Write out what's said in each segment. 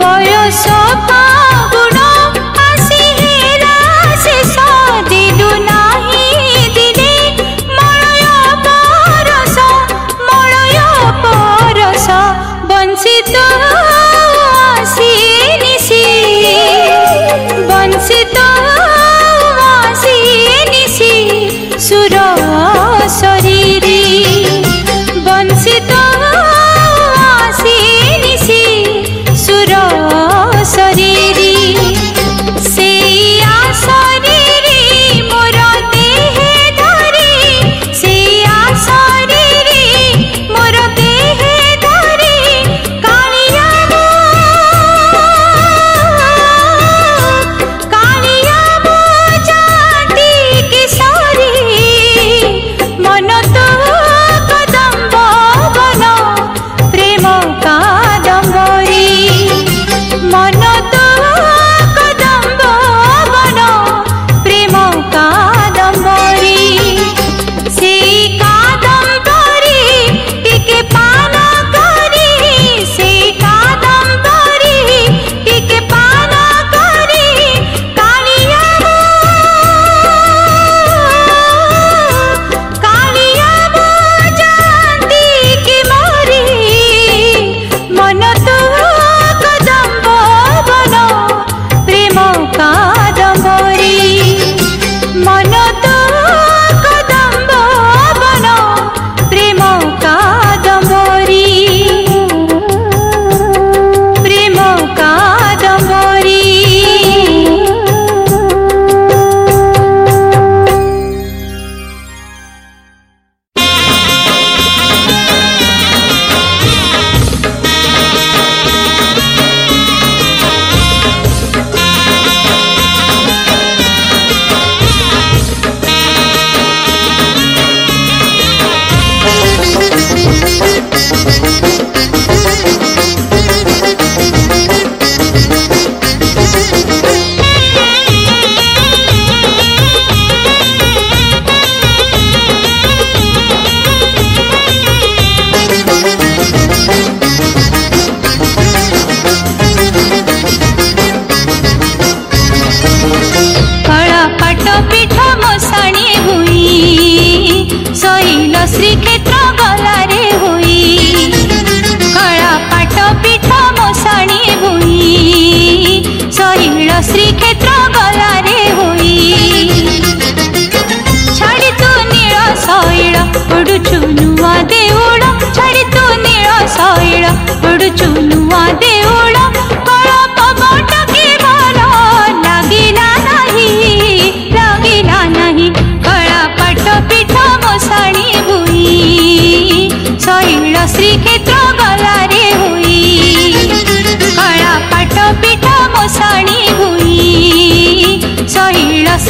বয়স পা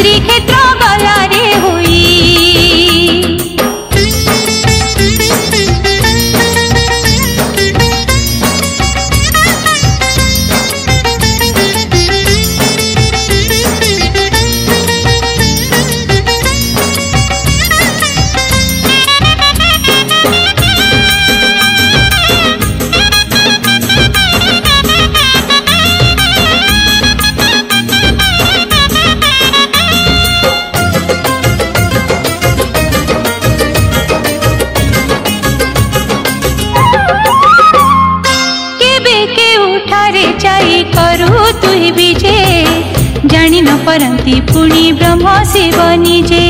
श्रीक्षेत्र परन्ति पुणि ब्रह्म शिव निजे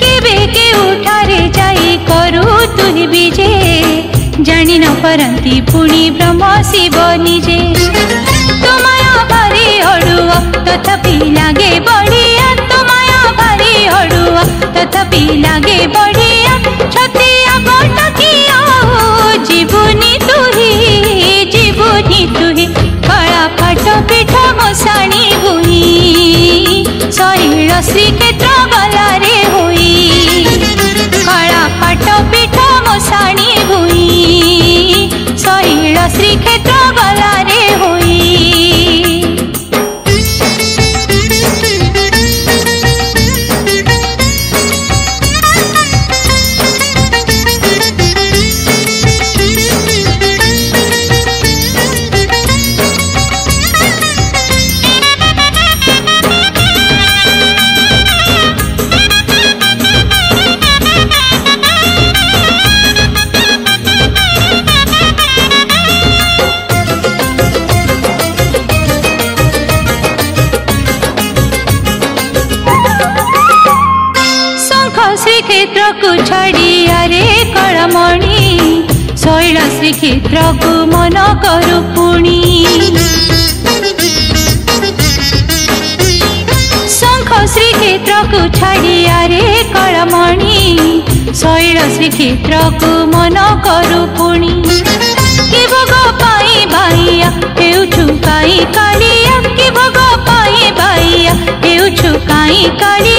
केबे के उठारे जाई करु तुहि विजे জানি ন পারন্তি পুনি ব্রহ্ম শিব নিজে তোমায় ভারি হড়ুয়া তথাপি লাগে বড়িয়া তোমায় ভারি হড়ুয়া তথাপি লাগে বড়িয়া ছতিয়া বটকিয়া জীবনী তুই तुही कळा फाट पीठ मसाणी हुई सई रसिके गलारे हुई कळा फाट पीठ मसाणी हुई सई रसिके गलारे हुई क्षेत्र मन कि श्री क्षेत्रको छाडिआरे करमणि शैल श्री क्षेत्रको मन कु पुगो भाइ कहीँ कालिया भइया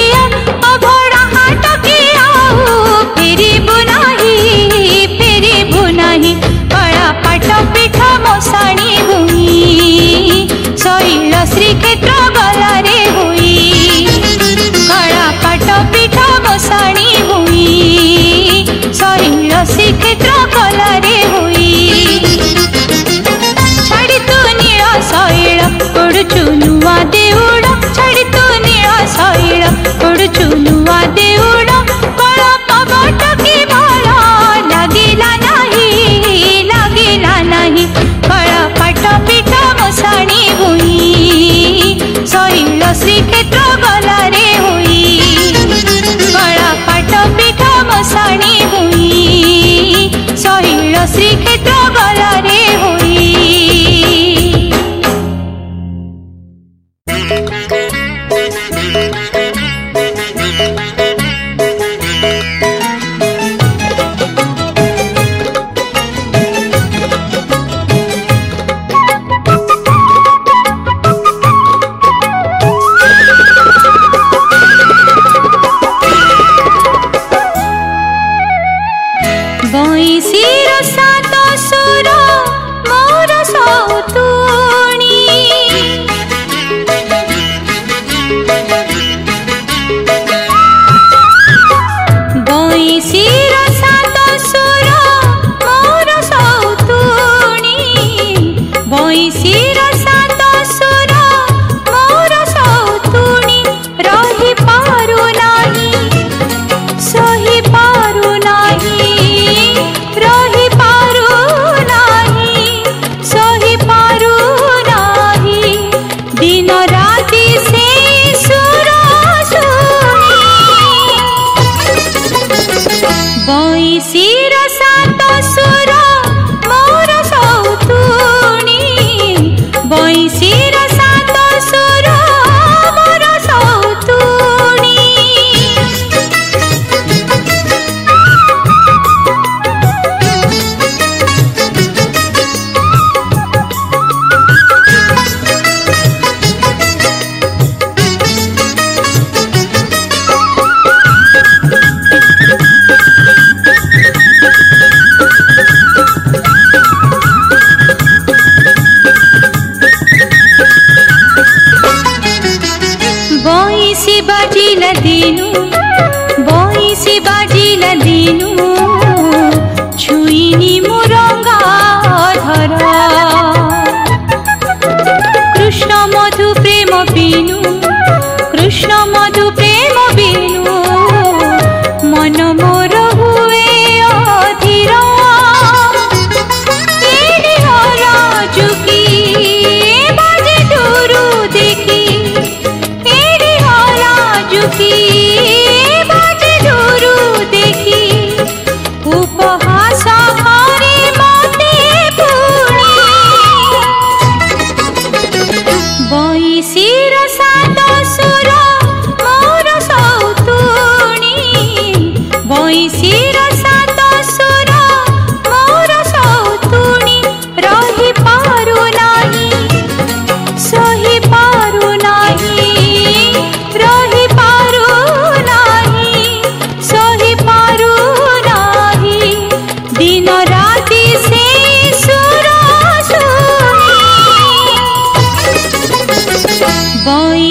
ଶ୍ରୀକ୍ଷେତ୍ର କଲାରେ ହୋଇ ଛାଡ଼ି ତୁ ନୀଳ ଶୈଳ ପଡ଼ୁଛୁ ନୂଆ ଦେଉଳ ଛାଡ଼ି ତୁ ନୀଳ ଶୈଳ ପଡ଼ୁଛୁ ନୂଆ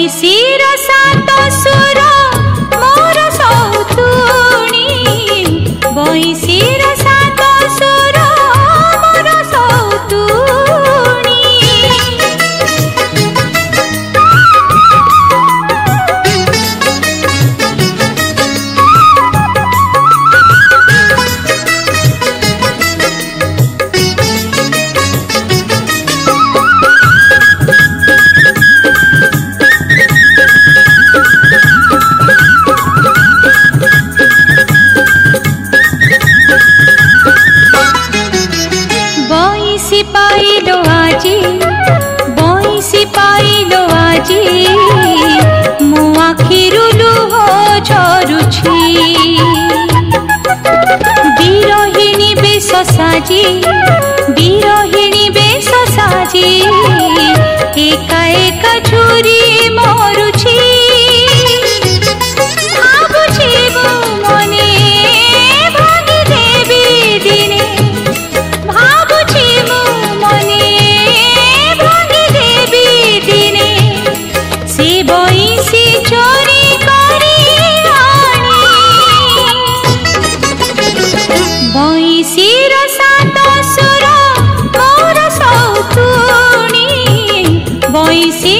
sí. साजी बीरोहिणी बेस साजी एका एका छु ¡Oh, si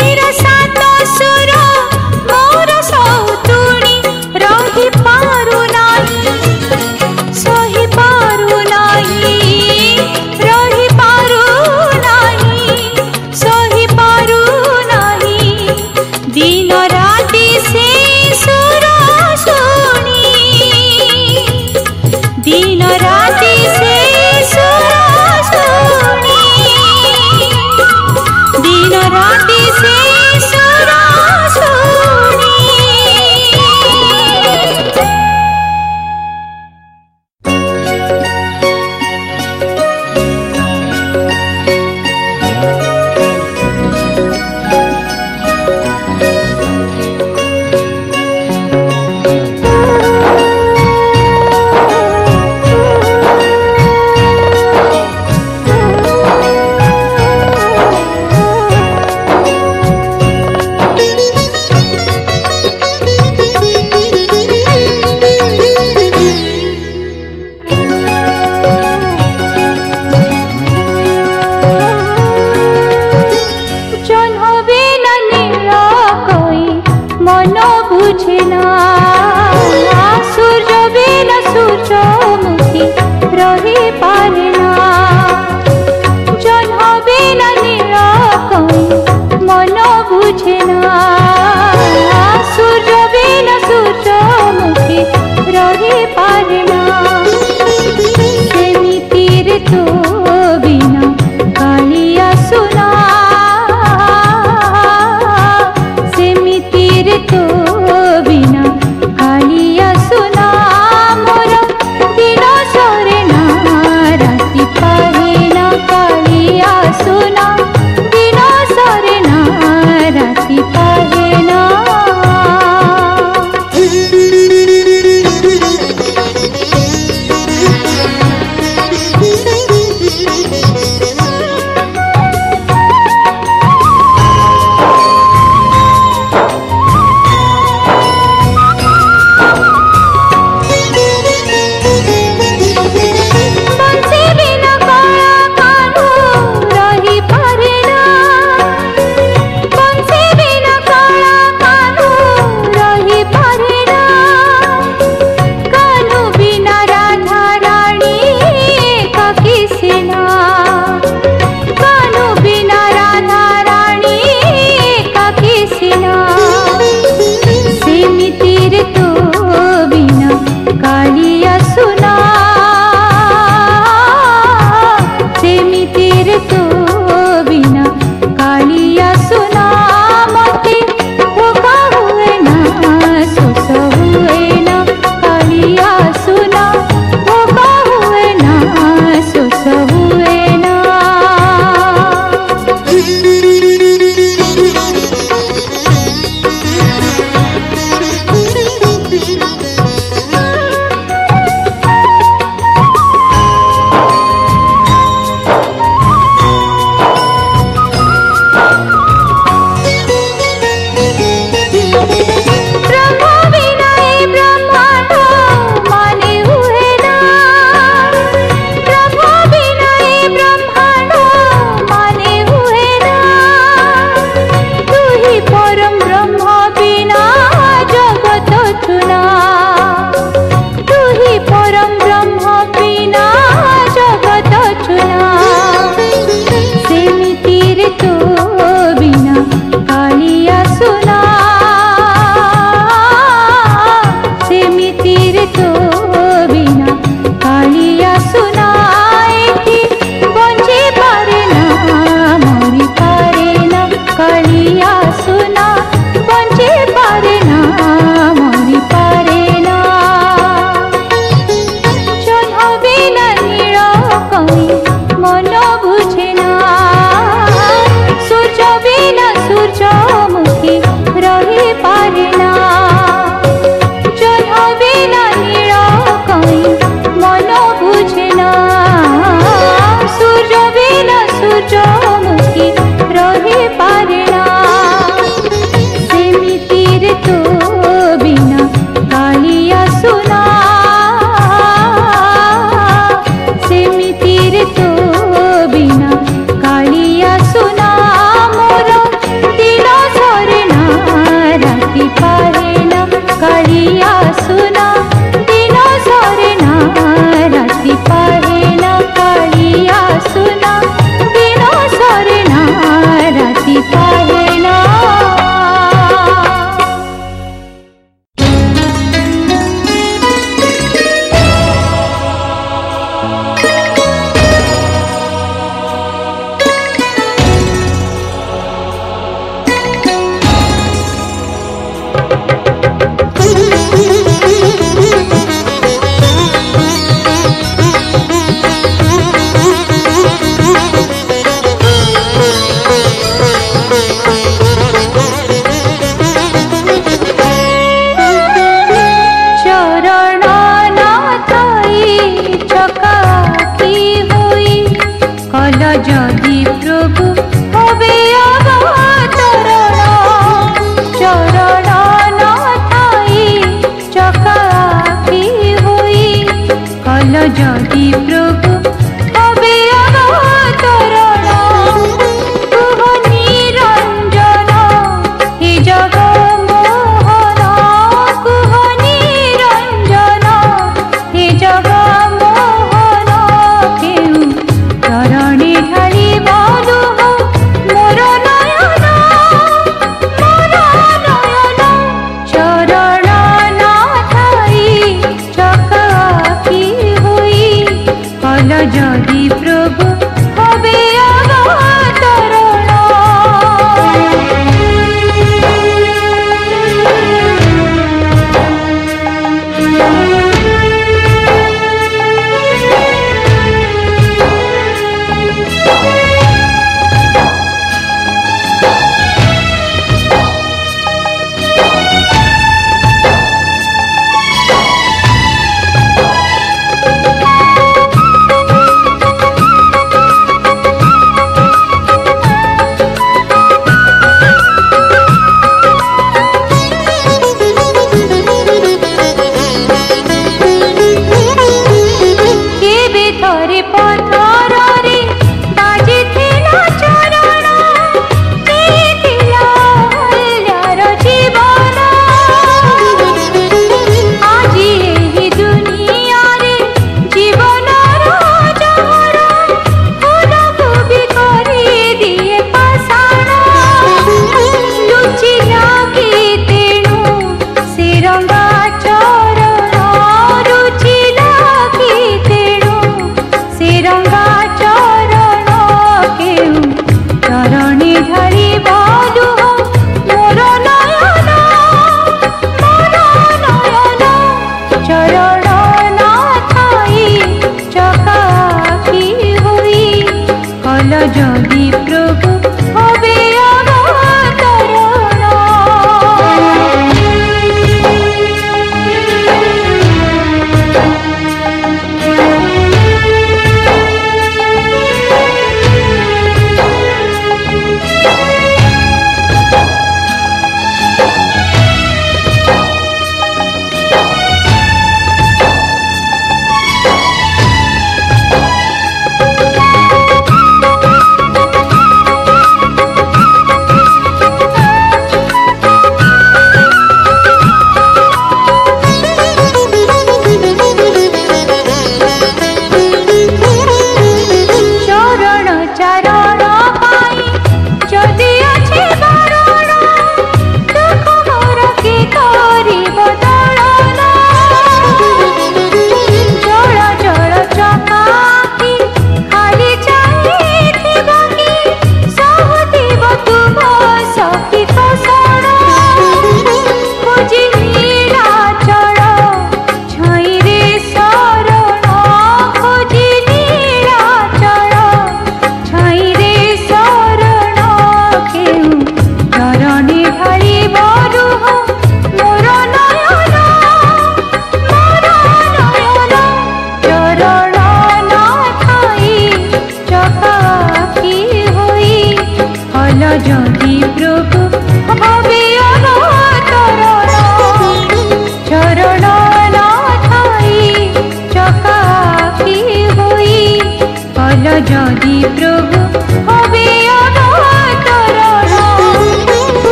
जगी प्र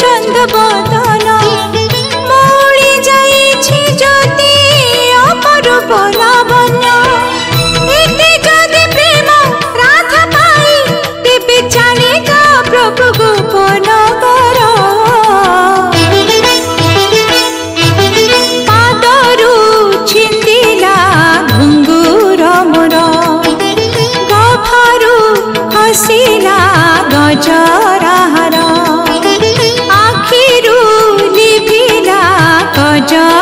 চন্দ বদন মৌড়ি যাইছি যদি অপরূপ লাবণ্য এতে যদি প্রেম রাধা পাই তেবে জানে গা প্রভু গোপন কর পাদরু ছিন্দিলা ঘুঙ্গুর মোর গফারু খসিলা গজা 져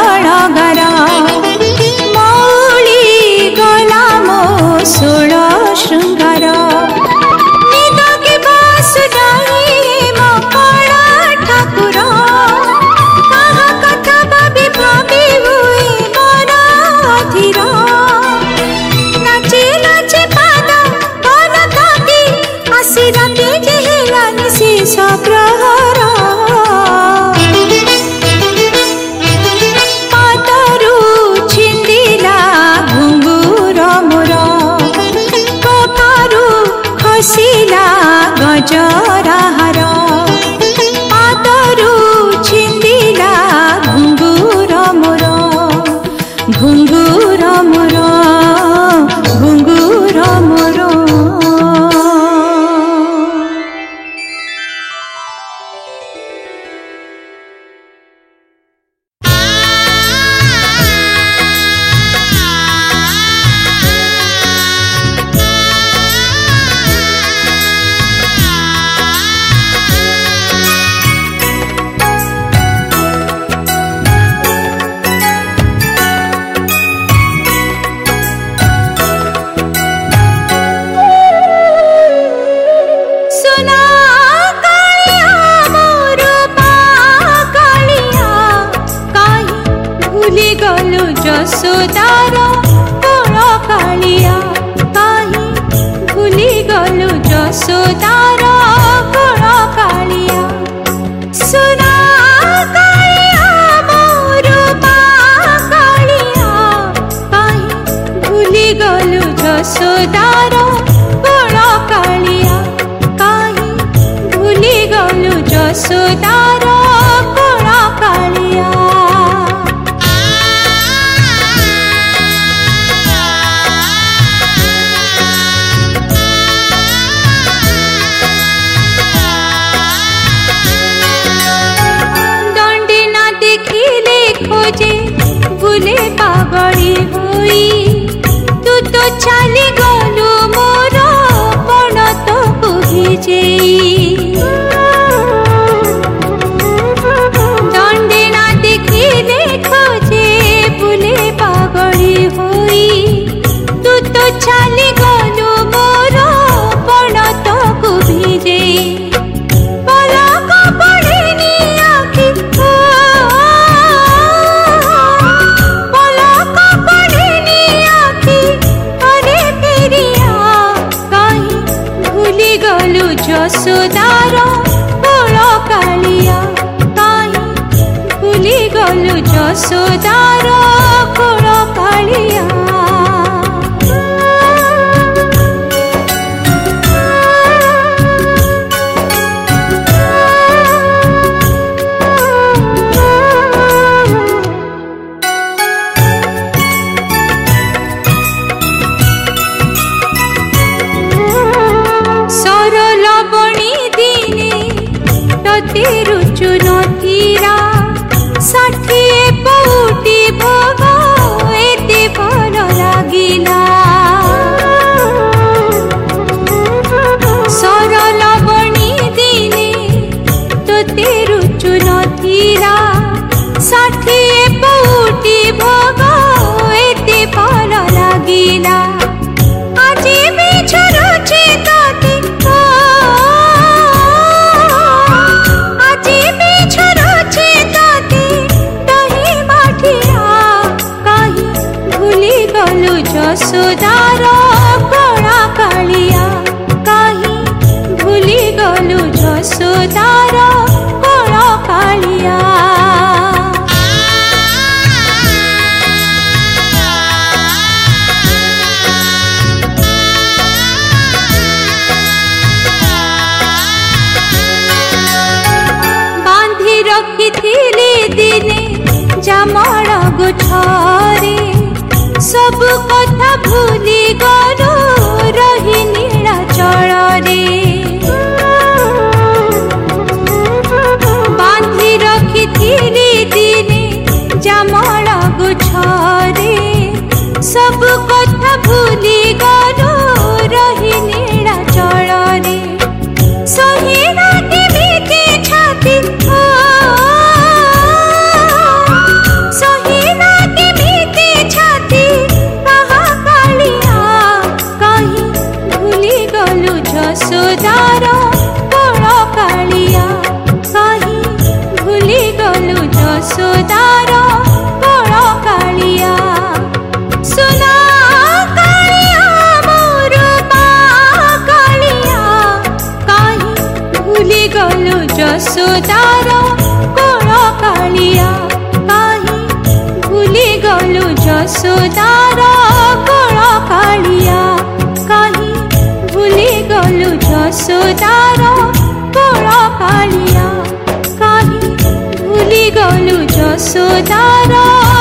जा सुधारा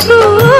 भू